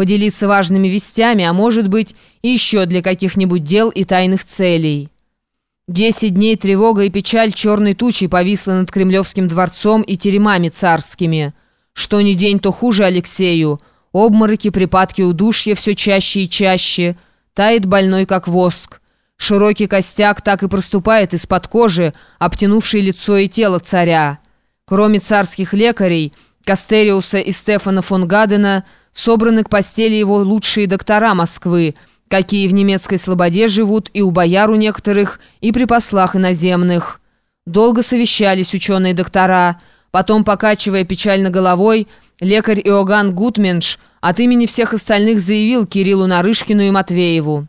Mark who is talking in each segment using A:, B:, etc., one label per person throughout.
A: поделиться важными вестями, а может быть, еще для каких-нибудь дел и тайных целей. Десять дней тревога и печаль черной тучей повисла над Кремлевским дворцом и теремами царскими. Что ни день, то хуже Алексею. Обмороки, припадки удушья все чаще и чаще. Тает больной, как воск. Широкий костяк так и проступает из-под кожи, обтянувший лицо и тело царя. Кроме царских лекарей, Кастериуса и Стефана фон Гадена, собраны к постели его лучшие доктора Москвы, какие в немецкой слободе живут и у бояр у некоторых, и при послах иноземных. Долго совещались ученые-доктора, потом, покачивая печально головой, лекарь Иоганн Гутменш от имени всех остальных заявил Кириллу Нарышкину и Матвееву.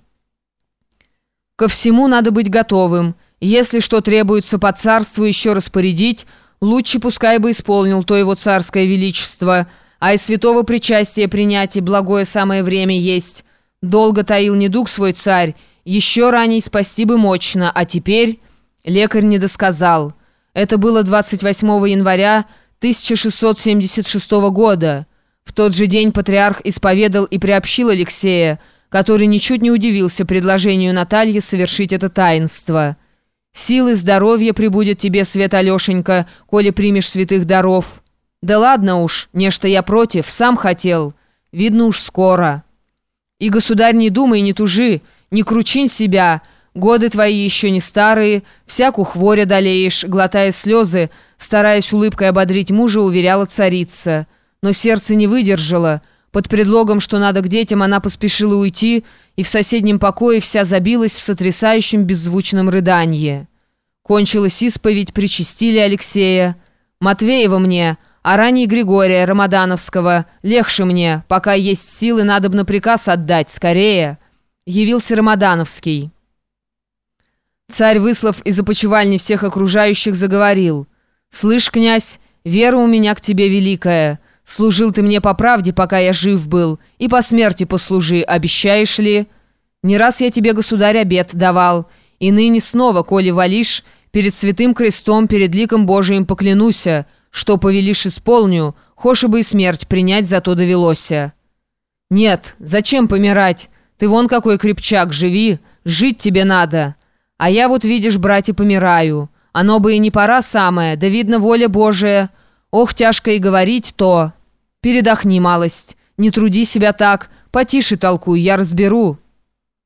A: «Ко всему надо быть готовым. Если что требуется по царству еще распорядить, лучше пускай бы исполнил то его царское величество» а из святого причастия принять и благое самое время есть. Долго таил недуг свой царь, еще ранее спасти бы мощно, а теперь...» Лекарь не досказал. Это было 28 января 1676 года. В тот же день патриарх исповедал и приобщил Алексея, который ничуть не удивился предложению Натальи совершить это таинство. «Силы, здоровья прибудет тебе, Свет Алешенька, коли примешь святых даров». «Да ладно уж, нечто я против, сам хотел. Видно уж скоро». «И, государь, не думай, не тужи, не кручинь себя. Годы твои еще не старые, всяку хворь одолеешь», глотая слезы, стараясь улыбкой ободрить мужа, уверяла царица. Но сердце не выдержало. Под предлогом, что надо к детям, она поспешила уйти, и в соседнем покое вся забилась в сотрясающем беззвучном рыданье. Кончилась исповедь, причастили Алексея. «Матвеева мне», а ранее Григория Рамадановского. Легче мне, пока есть силы, надо бы на приказ отдать, скорее. Явился Рамадановский. Царь, выслав из опочивальни всех окружающих, заговорил. «Слышь, князь, вера у меня к тебе великая. Служил ты мне по правде, пока я жив был, и по смерти послужи, обещаешь ли? Не раз я тебе, государь, обет давал, и ныне снова, коли валишь, перед святым крестом, перед ликом Божиим поклянуся». Что повелишь исполню, хошь бы и смерть принять зато довелося. Нет, зачем помирать? Ты вон какой крепчак, живи, жить тебе надо. А я вот, видишь, братья, помираю. Оно бы и не пора самое, да видно воля Божия. Ох, тяжко и говорить то. Передохни малость, не труди себя так, потише толкуй, я разберу.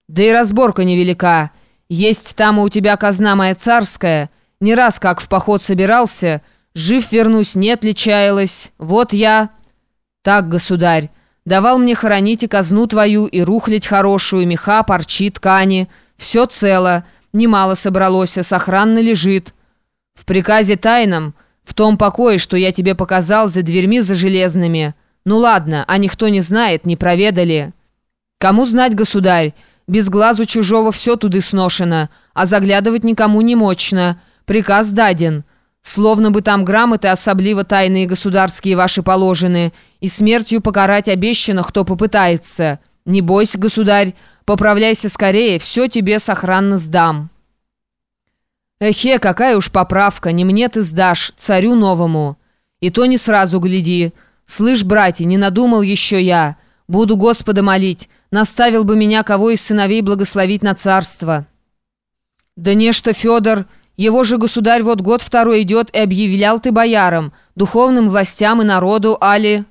A: Да и разборка невелика. Есть там у тебя казна моя царская. Не раз как в поход собирался — Жив вернусь, нет ли чаялась? Вот я...» «Так, государь, давал мне хоронить и казну твою, и рухлить хорошую, меха, парчи, ткани. Все цело, немало собралось, а сохранно лежит. В приказе тайном, в том покое, что я тебе показал за дверьми за железными. Ну ладно, а никто не знает, не проведали. Кому знать, государь, без глазу чужого все туды сношено, а заглядывать никому не мощно. Приказ даден». Словно бы там грамоты особливо тайные государские ваши положены, и смертью покарать обещано, кто попытается. Не бойся, государь, поправляйся скорее, все тебе сохранно сдам». «Эхе, какая уж поправка, не мне ты сдашь, царю новому. И то не сразу гляди. Слышь, братья, не надумал еще я. Буду Господа молить, наставил бы меня кого из сыновей благословить на царство». «Да нечто, Федор...» Его же государь вот год второй идет и объявлял ты боярам, духовным властям и народу, али...»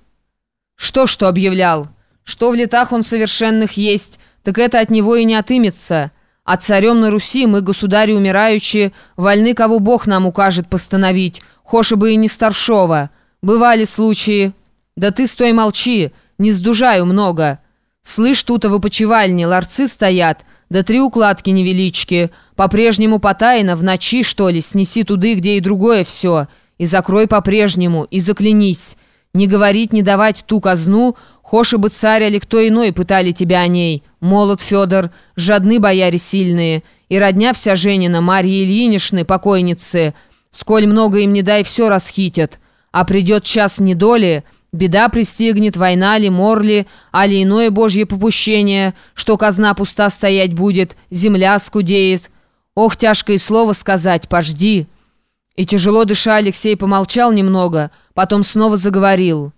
A: «Что, что объявлял? Что в летах он совершенных есть, так это от него и не отымется. А царем на Руси мы, государи умирающие, вольны, кого Бог нам укажет постановить, хоша бы и не старшова. Бывали случаи. Да ты стой молчи, не сдужаю много. Слышь, тут в опочивальне ларцы стоят, да три укладки невелички. По-прежнему потайно, в ночи, что ли, снеси туды, где и другое все. И закрой по-прежнему, и заклянись. Не говорить, не давать ту казну, хоши бы царь или кто иной пытали тебя о ней. Молод Федор, жадны бояре сильные. И родня вся Женина, Марьи Ильинишны, покойницы. Сколь много им не дай, все расхитят. А придет час недоли, Беда пристигнет, война ли, мор ли, али иное божье попущение, что казна пуста стоять будет, земля скудеет. Ох, тяжкое слово сказать, пожди. И тяжело дыша Алексей помолчал немного, потом снова заговорил.